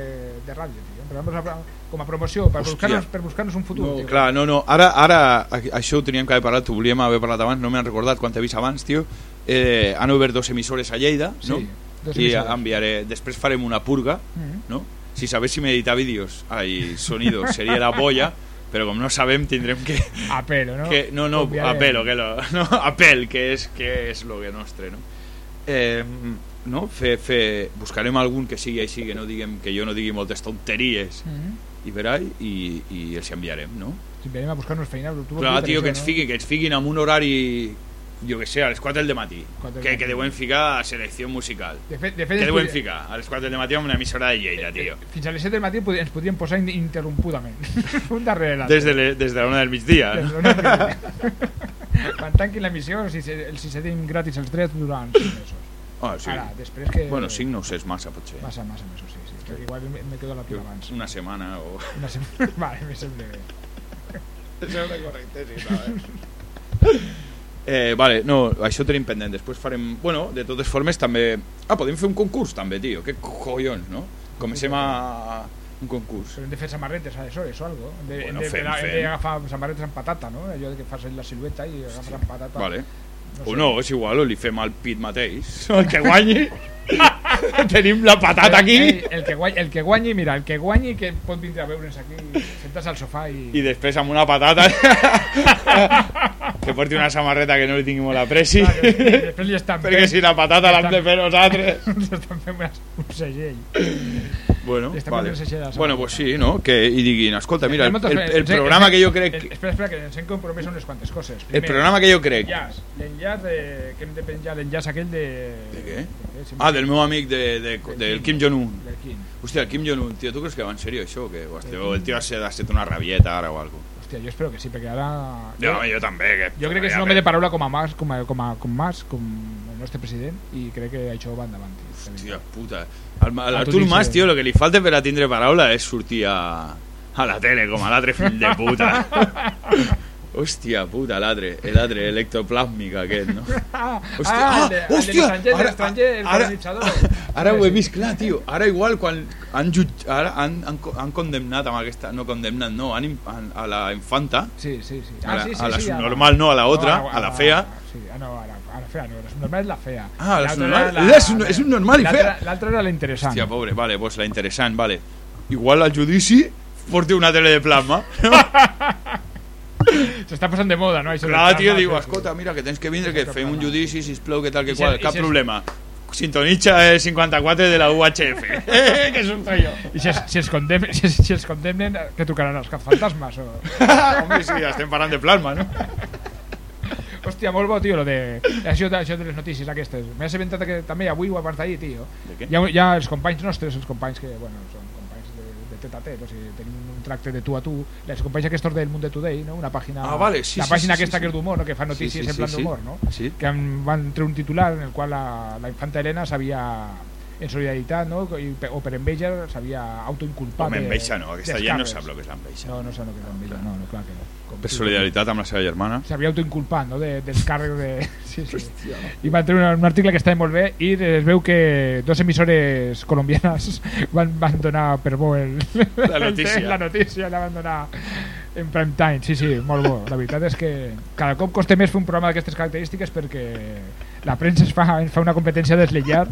de ràdio, tio. A, com a promoció, per buscar-nos per un futur, No, tio. clar, no, no. Ara, ara a- això ho teníem que haver parlat, ho volíem haver parlat abans, no m'han recordat quan t'he vist abans, tio. Eh, han obert dos emissores a Lleida, no? Sí, dos I emissores. enviaré... Després farem una purga, Mhm. no? Si sabéssim editar vídeos, ai, sonidos, seria la polla, però com no sabem tindrem que... A pelo, ¿no? que no, no, Enviaré- a pelo, que lo, no, a pel, que és, que és lo que nostre, no? Eh, no? Fe, fe, buscarem algun que sigui així, que no diguem que jo no digui moltes tonteries Mhm. i verai, i, i els enviarem, no? Si venim a buscar-nos feina, tu Clar, tio, que ens, no? fiquin, que ens fiquin amb un horari jo que sé, a les 4 del matí Quatre del que, que deuen ficar a selecció musical De fet, de fet que deuen ficar a les 4 del matí amb una emissora de Lleida, tio Fins a les 7 del matí ens podríem posar in- interrompudament. un darrere l'altre. des de, le, des de la una del migdia Des no? d'on hem- Quan tanquin l'emissió, si, si se tenim gratis els drets durant 5 mesos. Ah, sí. Ara, després que... bueno, 5 no ho sé, és massa potser Massa, massa mesos, sí, sí. Però igual me, quedo la pila abans. una setmana o... Una setmana. Vale, me sembla bé. sembla correcte, sí, no, Eh, vale, no, això ho tenim pendent. Després farem... Bueno, de totes formes, també... Ah, podem fer un concurs, també, tio. Que collons, no? Comencem a... Un concurs. Però hem de fer samarretes, aleshores, o algo. Hem de, Bueno, hem de, fem, hem fem. d'agafar samarretes amb patata, no? Allò de que fas la silueta i agafes amb patata. Vale. No O sé. no, és igual, o li fem al pit mateix. El que guanyi. Tenim la patata aquí. Eh, El, que guanyi, el que guanyi, mira, el que guanyi que pot vindre a veure'ns aquí, sentar-se al sofà i... I després amb una patata que porti una samarreta que no li tingui molt apreci. Clar, que després li estan Perquè si la patata l'hem de fer nosaltres. Li estan fent un segell. Bueno, vale. el a bueno, pues sí, no? Que, I diguin, escolta, mira, el, el, el Ens programa ens que jo crec... el- Espera, espera, que ens hem compromès unes quantes coses. El Primer, programa que jo crec... L'enllaç, l'enllaç de, que hem de penjar l'enllaç aquell de... De què? Sí, Ah, del meu amic de, de, del Kim Jong-un. Hòstia, el Kim Jong-un, tio, tu creus que va en sèrio això o què? Este- o el tio ha ha set una rabieta ara o algo. Hòstia, jo espero que sí, perquè ara... No, jo també. Que, Jo crec que és un home de paraula com a Mas, com a, com a, com Mas, com el nostre president, i crec que això va endavant. tio. Hòstia puta. Al, al A tu Artur dice- Mas, tio, el que li falta per a tindre paraula és sortir a, a la tele com a l'altre fill de puta. Hòstia puta, l'altre, l'altre electroplàsmic aquest, no? Ah, Hòstia, ah, ah, el el de hòstia, l'estranger, ara- l'estranger, el. Ara ho he vist clar, tio. Ara igual quan han, jutj, ara han, han, han condemnat amb aquesta... No condemnat, no. Han, han, a la infanta. Sí, sí, sí. A la- sí, sí, a la sí, subnormal, no, a la otra, a la fea. Sí, ah, no, a la, a la fea, no, la subnormal és la fea. Ah, la L'altra subnormal- era la- és un- és un normal i fea. L'altra era la interessant. Hòstia, pobre, vale, pues la interessant, vale. Igual al judici porta una tele de plasma. S'està posant de moda, no? Això Clar, tio, diu, escolta, mira, que tens que vindre, que fem un judici, sisplau, que tal, que se- qual, cap se- problema. Sintonitza el 54 de la UHF. Eh, que surto jo. I si, es- si, els condemnen, si, es- si els condemnen, que trucaran els fantasmes? O... Home, sí, estem parlant de plasma, no? Hòstia, molt bo, tio, lo de... Això, això de les notícies aquestes. M'he assabentat que també avui o abans d'ahir, tio. De què? Hi ha, hi ha els companys nostres, els companys que, bueno, són companys de, de tet a tet, o sigui, tenim un tracte de tu a tu, els companys aquests del Mundo Today, no? Una pàgina... Ah, vale, sí, La sí, pàgina sí, aquesta sí, que és d'humor, no? Que fa notícies Sí, sí, en plan sí, d'humor, no? Sí. Que van treure un titular en el qual la, la infanta Helena s'havia en solidaritat, no? I, o per enveja s'havia autoinculpat. Home, enveja no, aquesta gent no sap el que és l'enveja. No, no sap el que és l'enveja, no, no, clar que no. Com Per solidaritat amb la seva germana. s'havia autoinculpat no? de, dels càrrecs de... Sí, sí. I van treure un, un article que estava molt bé i es veu que dos emissores colombianes van, van donar per bo el, La notícia. la notícia la van donar en prime time, sí, sí, molt bo la veritat és que cada cop costa més fer un programa d'aquestes característiques perquè la premsa es fa, es fa una competència deslleial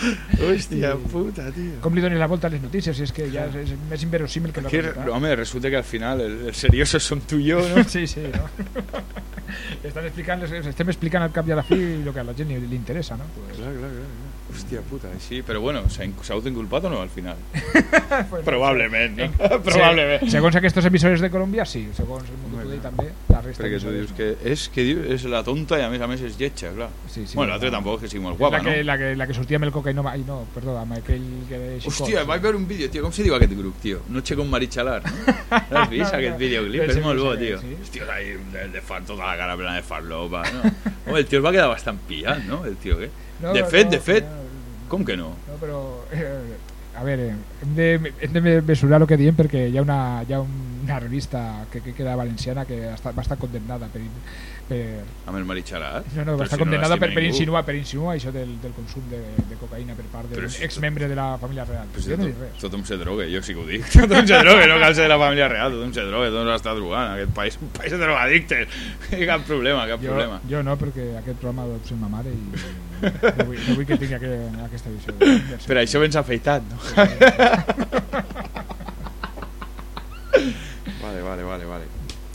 Hostia puta, tío. Cumplido ni la vuelta a las noticias, y es que ya es, es inverosímil que Aquí, lo Hombre, resulta que al final el, el serioso son tú y yo, ¿no? sí, sí, ¿no? Están explicando, este me explican al cap i a la fi el que a la gent li interessa, no? Pues... Clar, clar, clar, clar. Hòstia puta, sí, però bueno, s'ha in- s'ha autoinculpat o no al final? pues, Probablement, no? Sí, Probablement. segons aquestes emissores de Colòmbia, sí. Segons el Today, també. La resta tu episodis dius no. que és, que és la tonta i a més a més és lletja, clar. Sí, sí, bueno, l'altre la- tampoc, que sigui molt guapa, la que, no? La que, la que sortia amb el coca i no... Ai, no, perdó, amb aquell que... de xicot. Hòstia, vaig veure un vídeo, tio, com se diu aquest grup, tio? Noche con Marichalar, no? L'has vist, No, aquest no. videoclip? Sí, És sí, molt sí, bo, sí, tio. sí. Hòstia, ahí, de, de far, tota la cara plena de farlopa, no? Home, el tio es va quedar bastant pillat, no? El tio, què? No, de fet, no, de fet, no, com que no? No, però... Eh, a veure, hem de, hem de mesurar el que diem perquè hi ha una, hi ha una revista que, que queda valenciana que està, va estar condemnada per, per, Amb el Marichalar? no, no, Però va estar si no condemnada per, l'estima per ningú. insinuar, per insinuar això del, del consum de, de cocaïna per part Però d'un si exmembre de la família real. Però si jo no tot, dic res. tothom se droga, jo sí que ho dic. Tothom se droga, no cal ser de la família real, tothom se droga, tothom s'està drogant. Aquest país un país de drogadictes. cap problema, cap Jo, problema. jo no, perquè aquest programa adopció ma mare i no vull, no vull que tingui aqu aquesta visió. de- Per això vens afeitat, no? Vale, vale, vale, vale.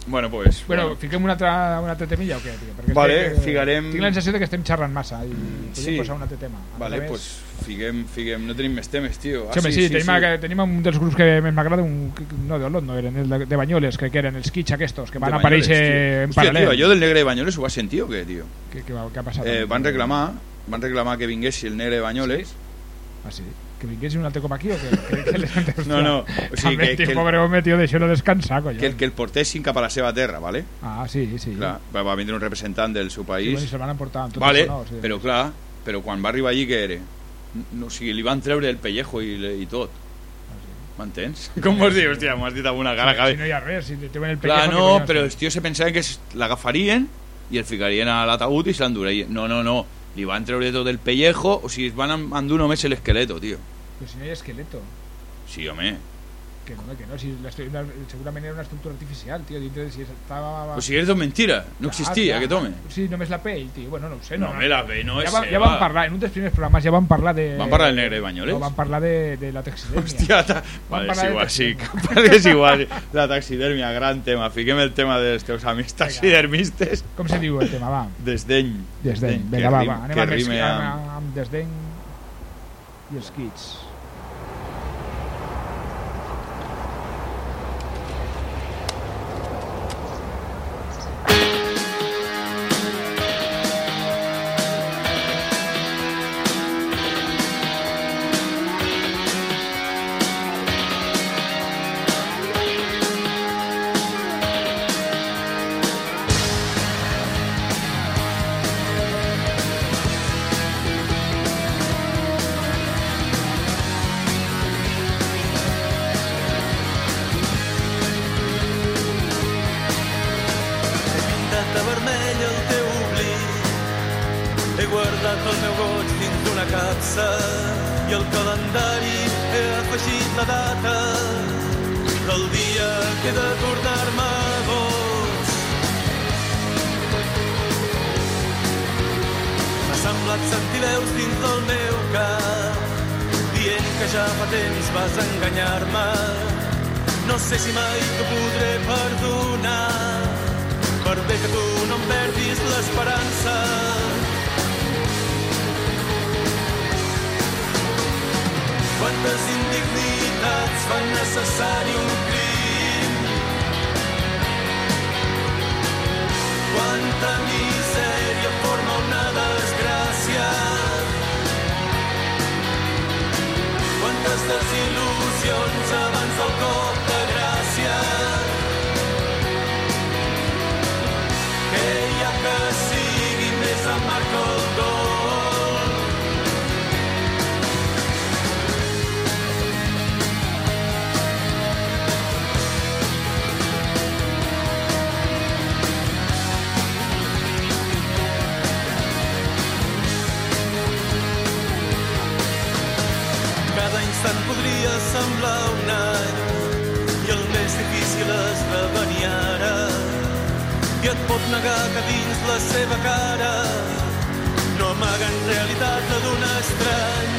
Bueno, pues... Bueno, fiquem una altra, una altra temilla o què, tio? Perquè Vale, que, ficarem- Tinc la sensació de que estem xerrant massa i podríem Sí. posar un altre tema. A Vale, més- pues figuem, figuem, no tenim més temes, tio. Sí, home, sí, tenim, a- tenim un dels grups que més m'agrada, un, no, de Olot, no, eren el de, de Banyoles, crec que eren els Kitsch aquestos, que van De aparèixer Banyoles, tio. en Hòstia, paral·lel. Tio, allò del negre de Banyoles ho has sentit o què, tio? Què, què, què ha passat? Eh, van reclamar, van reclamar que vinguessi el negre de Banyoles. Ah, sí? Que vinguessin un altre cop aquí o què? Que, que les... No, no, o També, que- que el- pobre home, tio, deixeu-lo descansar, collons. Que, el- que el portessin cap a la seva terra, ¿vale? Ah, sí, sí. Clar, va, va vindre un representant del seu Sí, país. bueno, i se'l van emportar vale, no? Sí. però clar, però quan va arribar allí què era? No, o sigui, li van treure el pellejo i, i tot. Ah, sí. M'entens? Com vols dir? Hòstia, m'ho has dit amb una cara Si que... no hi ha res, si li treuen el Clar, pellejo... no, què collons però els tios se pensaven que l'agafarien i el ficarien a l'ataúd i se l'endurien. No, no, no. Li van treure tot el pellejo, o sigui, es van en- endur només l'esqueleto, tio. Però si no hi ha esqueleto. Sí, home. Que no, que no, si la estru- una- segurament era una estructura artificial, de si estava... O sigui, és tot mentira. No existia, clar. aquest home. Sí, només la pell, tio. Bueno, no ho sé. No, home, la pell no ja, és va, ja vam parlar, en un dels primers programes ja vam parlar de... Van parlar del negre de Banyoles? No, vam parlar de, de la taxidermia. Hòstia, ta... vale, és igual, sí, que és igual. La taxidermia, gran tema. Fiquem el tema dels teus amics taxidermistes. Com se diu el tema, va? Desdeny. Desdeny. que Vinga, va, va. Anem que amb, amb, amb... amb desdeny i els kits. Podré perdonar per bé que tu no em perdis l'esperança. Quantes indignitats fan necessari un crim? Quanta misèria forma una desgràcia? Quantes desil·lusions abans del cop de que sigui més amarg que el dol. Cada instant podria semblar un any i el més difícil esdevenir ara i et pot negar que dins la seva cara no amaguen realitat d'un estrany.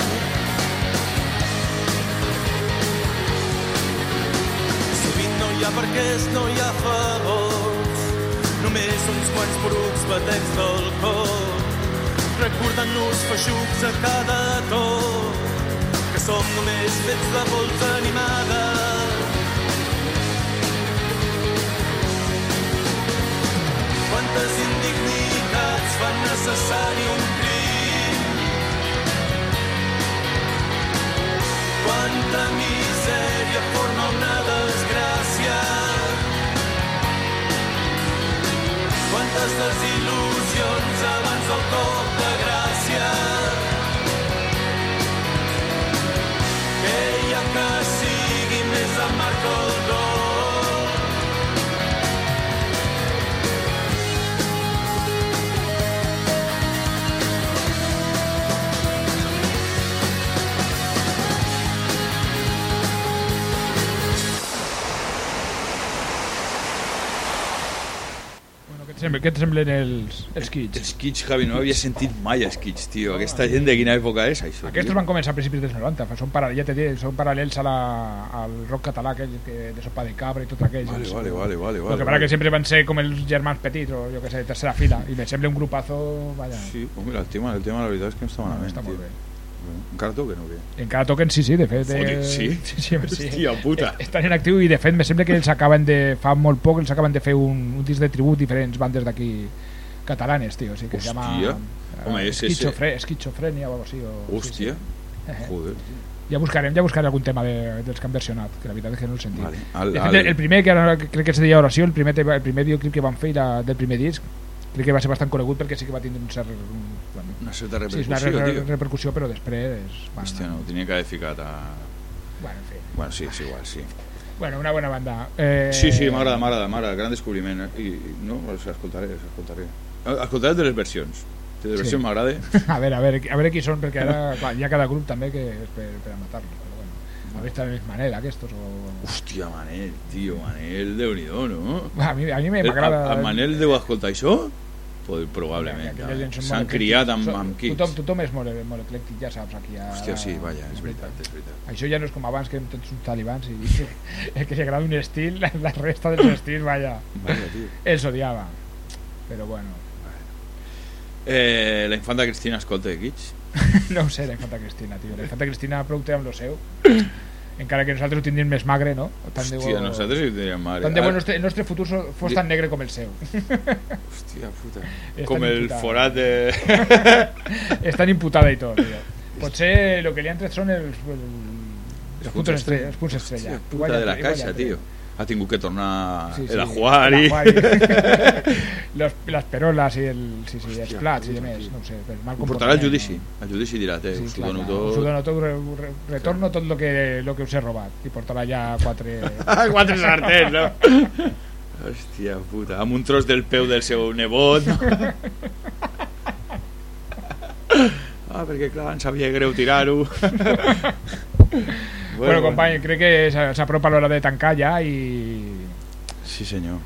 Sovint no hi ha perquès, no hi ha favors, només uns quants porucs batecs del cor, recordant-nos feixucs a cada to, que som només fets de pols animada. Quantes indignitats fan necessari un crim? Quanta misèria forma una desgràcia? Quantes desil·lusions Bueno, què et semblen, els, els kits? Els kits, Javi, no havia sentit mai els kits, tio. Aquesta gent de quina època és, això? Aquests tio? van començar a principis dels 90, fa- són, paral ja dic, són paral·lels a la, al rock català aquell que, de sopa de cabra i tot aquell. Vale, vale, vale, vale, Lo vale. que passa que sempre van ser com els germans petits o jo que sé, tercera fila i me sembla un grupazo, vaja, Sí, pues mira, el tema, el tema la veritat és que no està malament, està molt tio. bé. Encara toquen o què? Encara toquen, sí, sí, de fet. Joder, eh, sí? sí, sí, sí. Hòstia puta. Eh, Estan en actiu i de fet me sembla que els acaben de, fa molt poc els acaben de fer un, un disc de tribut diferents bandes d'aquí catalanes, tio, o sigui que llama Hòstia. eh, Home, és ese- esquizofre- esquizofrenia o algo així. O, Hòstia, Sí, sí. joder, tio. Ja buscarem, ja buscarem algun tema de, dels que han versionat, que la veritat és que no el sentit. Vale. Al, De al, fet, el primer, que ara crec que es deia Oració, el primer, el primer videoclip que van fer era del primer disc, crec que va ser bastant conegut perquè sí que va tindre un cert... Bueno, una certa sí, és una repercussió, re re tio. repercussió, però després... Bueno, Hòstia, no, tenia que haver ficat a... Bueno, en fi. Bueno, sí, és igual, sí. Bueno, una bona banda. Eh, Sí, sí, m'agrada, m'agrada, m'agrada, gran descobriment. Eh? I, no, els escoltaré, els escoltaré. Eh, Escoltaré de les versions. De les Sí. versions m'agrada. A veure, a veure, a veure qui són, perquè ara clar, hi ha cada grup també que és per, per a matar-los. A veure si és Manel, aquestos. O... Hòstia, Manel, tio, Manel, déu-n'hi-do, no? A mi, a mi El- m'agrada... a, a Manel deu escoltar això? Probablement. Són S'han criat amb, amb kits. Tothom, tothom és molt, molt eclèctic, ja saps, aquí. Ara, Hòstia, sí, vaja, és veritat, és veritat. Això ja no és com abans, que tots uns talibans i el que li agrada un estil, la, resta dels estils, vaja, Vaja, tio. els odiava. Però bueno, Eh, la infanta Cristina escolta de kits? no ho sé, la infanta Cristina, tio. La infanta Cristina prou té amb lo seu. Encara que nosaltres ho tindríem més magre, no? Tant de, Hòstia, bo, nosaltres hi diríem mare. tant de bo el nostre, el nostre futur so- fos Di- tan negre com el seu. Hòstia puta. Com tan el imputada. forat de... És tan imputada i tot, tio. Potser el que li han tret són els, el, els, punts estrella, els punts estrella. Hòstia, puta de la caixa, tio. Ha tingut que tornar Sí, sí, el el i... Los, les peroles i el, sí, sí, els Hòstia, plats i demés, no ho sé, per mal Ho portarà al judici. no? Al judici dirà, te, Sí, us ho clar, dono clar, us ho tot. dono tot, re, re, retorno tot lo que, lo que us he robat i portarà ja quatre... Quatre sartens, no? Hòstia puta, amb un tros del peu del seu nebot, no? Ah, perquè clar, em sabia greu tirar-ho. Bueno, compañero, creo que se, se apropa la de tancar ya y... Sí, señor?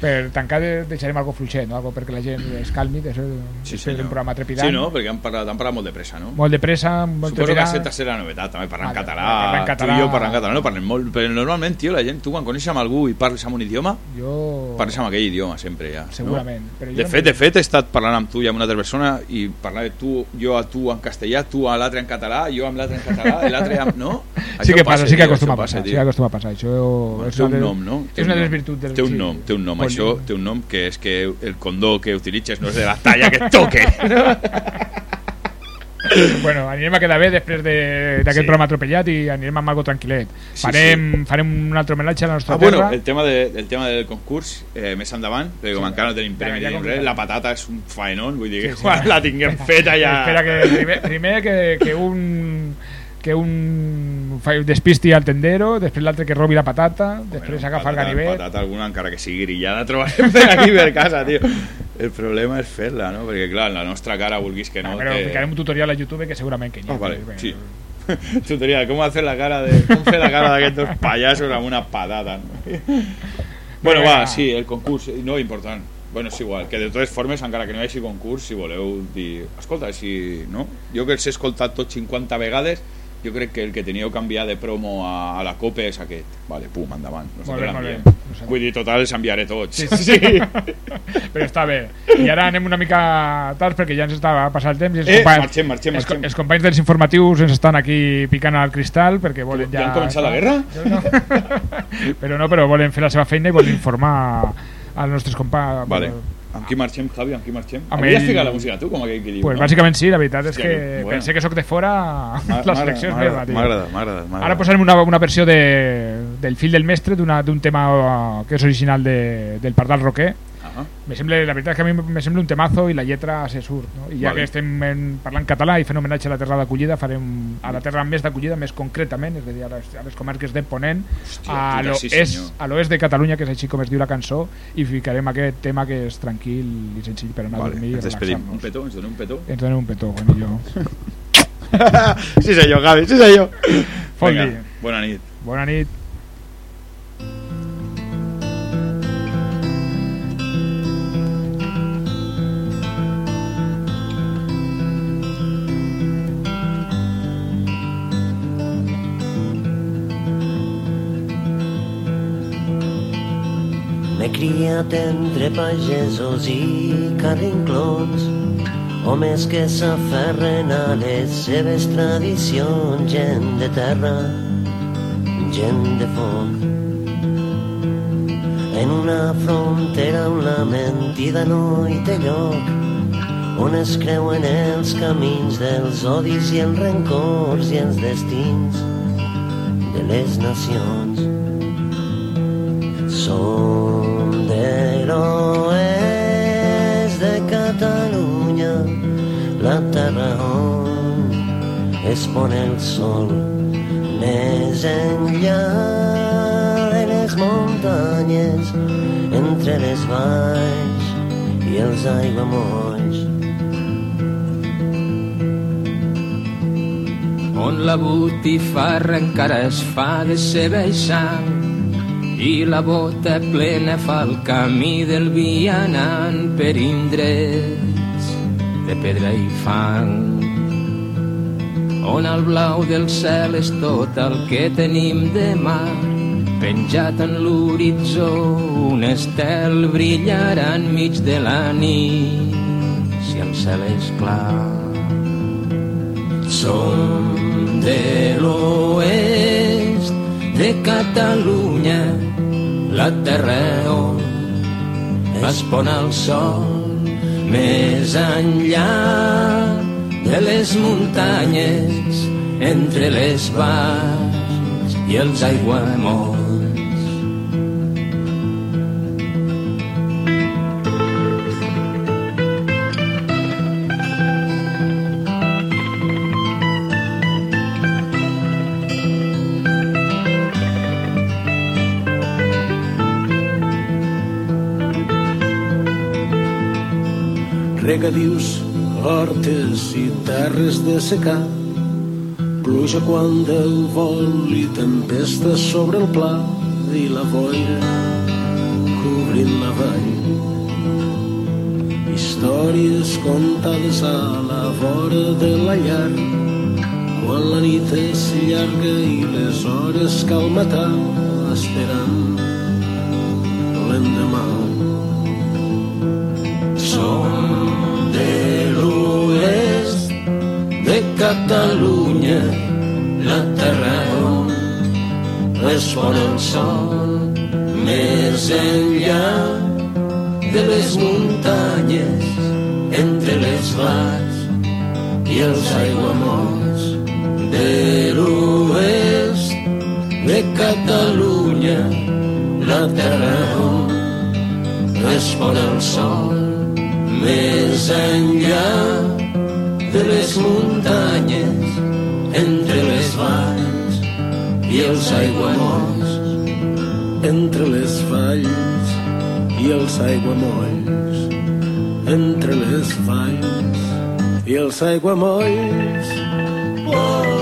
Per tancar de- deixarem algo fluixet, no? algo perquè la gent es calmi, de ser, Sí, senyor. un programa trepidant. Sí, no? Perquè han parlat, han parlat molt de pressa, no? Molt de pressa, molt Suposo que trepidant. aquesta serà la novetat, també parlar en Vale, català. català. Tu i jo parlar en català, no parlem molt. Però normalment, tio, la gent, tu quan coneixes amb algú i parles amb un idioma, Jo... parles amb aquell idioma sempre ja. Segurament. Però No? jo De no- fet, de fet, he estat parlant amb tu i amb una altra persona i parlar de tu, jo a tu en castellà, tu a l'altre en català, jo amb l'altre en català, l'altre amb... No? Sí Això que passa, sí que acostuma a passar, sí que acostuma a passar. Això Bueno, té un nom, no? Té És un una de les nom. virtuts del... Té un sí. nom, té un nom. Bon- Això té un nom que és que el condó que utilitzes no és de la talla que et toque. Bueno, anirem a quedar bé després de- d'aquest Sí. programa atropellat i anirem amb algo tranquil·let. Sí, farem, farem un altre homenatge a la nostra Ah, bueno, terra. el tema, de, el tema del concurs, eh, més endavant, perquè com encara no tenim premi ja res, la patata és un faenón, vull dir que Sí, sí. quan la tinguem feta ja... Espera que primer, primer que, que un que un despisti al tendero, després l'altre que robi la patata, després Bueno, agafa el patata- ganivet. Patata alguna, encara que sigui grillada, trobarem per aquí per casa, tio. El problema és fer-la, no? Perquè, clar, en la nostra cara, vulguis que no... Ah, però te- ficarem un tutorial a YouTube que segurament que n'hi ha. Ah, vale, sí. Tutorial, com hacer la cara de... Com fer la cara d'aquests dos pallassos amb una patata, no? Bueno, va, sí, el concurs, no, important. Bueno, és igual, que de totes formes, encara que no hi hagi concurs, si voleu dir... Escolta, si... No? Jo que els he escoltat tots 50 vegades, jo crec que el que teníeu que enviar de promo a, a la COPE és aquest. Vale, pum, endavant. Molt Nosaltres bé, molt bé. l'enviem. Nosaltres- Vull dir, total, els enviaré tots. Sí, sí, sí. Però està bé. I ara anem una mica tard perquè ja ens està passant el temps. i els Eh, companys- marxem, marxem, els, marxem. els companys dels informatius ens estan aquí picant al cristal perquè volen Ja ja... han començat la guerra? No. però no, però volen fer la seva feina i volen informar als nostres companys. Vale. Amb qui marxem, Javi? Amb qui marxem? Amb Havies ell- ficat la música tu, com aquell que diu, Pues no? bàsicament sí, la veritat és que bueno. pensé que sóc de fora selecció és agradat, meva, tio. Agradat. m'ha Ara posarem una, una versió de, del fill del mestre d'un tema que és original de, del Pardal Roquer. Ah, Me sembla, la veritat és que a mi me sembla un temazo i la lletra se surt. No? I ja Vale. que estem en, parlant català i fent homenatge a la terra d'acollida, farem a la terra més d'acollida, més concretament, és a dir, a les, a les comarques de Ponent, Hòstia, a sí, l'oest a l'oest de Catalunya, que és així com es diu la cançó, i ficarem aquest tema que és tranquil i senzill per anar a Vale, dormir i ens despedim. Un petó, ens donem un petó. Ens donem un petó, bueno, jo. sí senyor, Javi, sí senyor. Fot Vinga, dia. bona nit. Bona nit. M'he criat entre pagesos i carrinclons, homes que s'aferren a les seves tradicions, gent de terra, gent de foc. En una frontera on la mentida no hi té lloc, on es creuen els camins dels odis i els rencors i els destins de les nacions. Som de l'oest de Catalunya, la terra on es pon el sol. Més enllà de les muntanyes, entre les valls i els aiguamolls. on la botifarra encara es fa de ceba i sang i la bota plena fa el camí del vianant per indrets de pedra i fang on el blau del cel és tot el que tenim de mar. Penjat en l'horitzó un estel brillarà enmig de la nit si el cel és clar. Som de l'oest de Catalunya, la terra on es pon el sol, més enllà de les muntanyes, entre les valls i els aiguamolls. Regadius, hortes i terres de secar, pluja quan del vol i tempesta sobre el pla i la boira cobrint la vall. Històries contades a la vora de la llar, quan la nit és llarga i les hores cal matar esperant Catalunya, la terra on es pon el sol, més enllà de les muntanyes, entre les valls i els aiguamolls. De l'oest de Catalunya, la terra on es pon el sol, més enllà de les muntanyes, entre les valls i els aiguamolls. entre les valls i els aiguamolls, entre les valls i els aiguamolls. Oh,